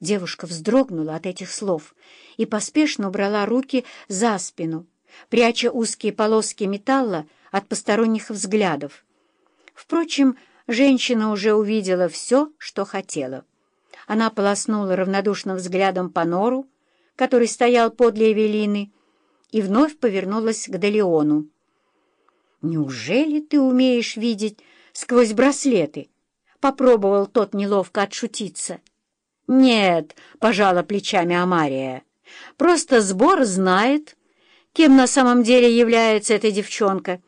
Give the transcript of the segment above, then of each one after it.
Девушка вздрогнула от этих слов и поспешно убрала руки за спину, пряча узкие полоски металла от посторонних взглядов. Впрочем, женщина уже увидела все, что хотела. Она полоснула равнодушным взглядом по нору, который стоял подле Эвелины, и вновь повернулась к Делеону. «Неужели ты умеешь видеть сквозь браслеты?» — попробовал тот неловко отшутиться. «Нет», — пожала плечами Амария, — «просто сбор знает, кем на самом деле является эта девчонка,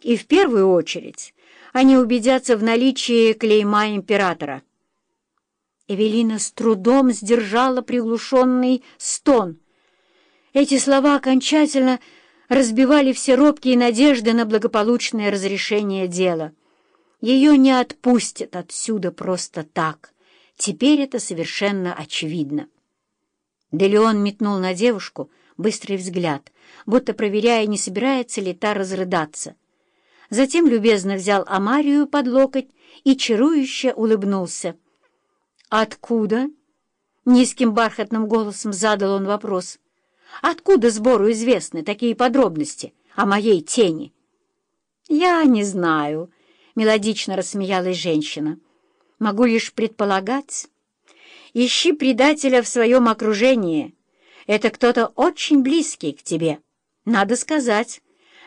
и в первую очередь они убедятся в наличии клейма императора». Эвелина с трудом сдержала приглушенный стон. Эти слова окончательно разбивали все робкие надежды на благополучное разрешение дела. Ее не отпустят отсюда просто так. Теперь это совершенно очевидно. Делеон метнул на девушку быстрый взгляд, будто проверяя, не собирается ли та разрыдаться. Затем любезно взял Амарию под локоть и чарующе улыбнулся. «Откуда?» — низким бархатным голосом задал он вопрос. «Откуда сбору известны такие подробности о моей тени?» «Я не знаю», — мелодично рассмеялась женщина. Могу лишь предполагать. Ищи предателя в своем окружении. Это кто-то очень близкий к тебе. Надо сказать,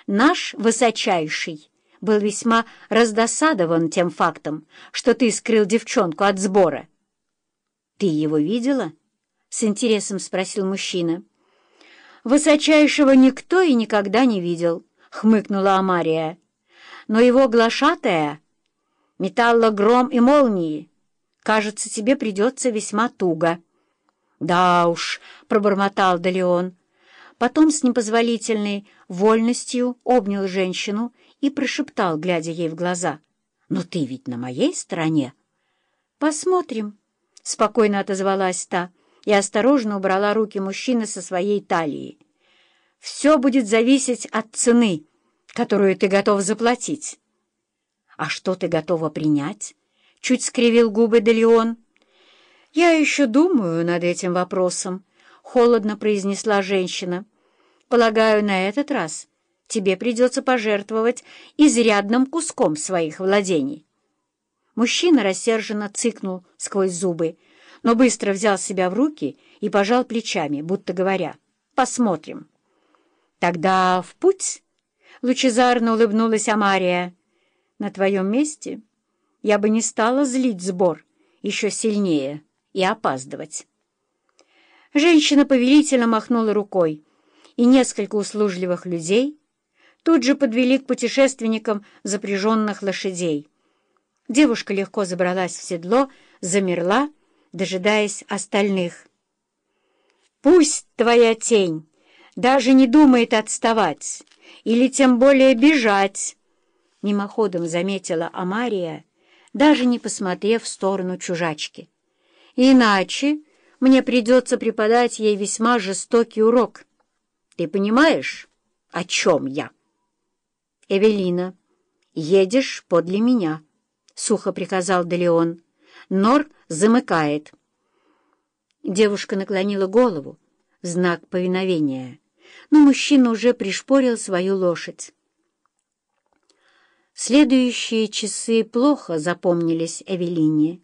наш высочайший был весьма раздосадован тем фактом, что ты скрыл девчонку от сбора. — Ты его видела? — с интересом спросил мужчина. — Высочайшего никто и никогда не видел, — хмыкнула Амария. Но его глашатая металла гром и молнии. Кажется, тебе придется весьма туго». «Да уж», — пробормотал Далеон. Потом с непозволительной вольностью обнял женщину и прошептал, глядя ей в глаза. «Но ты ведь на моей стороне?» «Посмотрим», — спокойно отозвалась та и осторожно убрала руки мужчины со своей талии. «Все будет зависеть от цены, которую ты готов заплатить». «А что ты готова принять?» — чуть скривил губы Делеон. «Я еще думаю над этим вопросом», — холодно произнесла женщина. «Полагаю, на этот раз тебе придется пожертвовать изрядным куском своих владений». Мужчина рассерженно цыкнул сквозь зубы, но быстро взял себя в руки и пожал плечами, будто говоря, «Посмотрим». «Тогда в путь?» — лучезарно улыбнулась Амария. На твоем месте я бы не стала злить сбор еще сильнее и опаздывать. Женщина повелительно махнула рукой, и несколько услужливых людей тут же подвели к путешественникам запряженных лошадей. Девушка легко забралась в седло, замерла, дожидаясь остальных. «Пусть твоя тень даже не думает отставать или тем более бежать!» Мимоходом заметила Амария, даже не посмотрев в сторону чужачки. «Иначе мне придется преподать ей весьма жестокий урок. Ты понимаешь, о чем я?» «Эвелина, едешь подле меня», — сухо приказал Делеон. «Нор замыкает». Девушка наклонила голову в знак повиновения, но мужчина уже пришпорил свою лошадь. Следующие часы плохо запомнились Эвелине.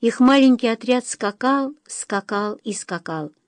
Их маленький отряд скакал, скакал и скакал —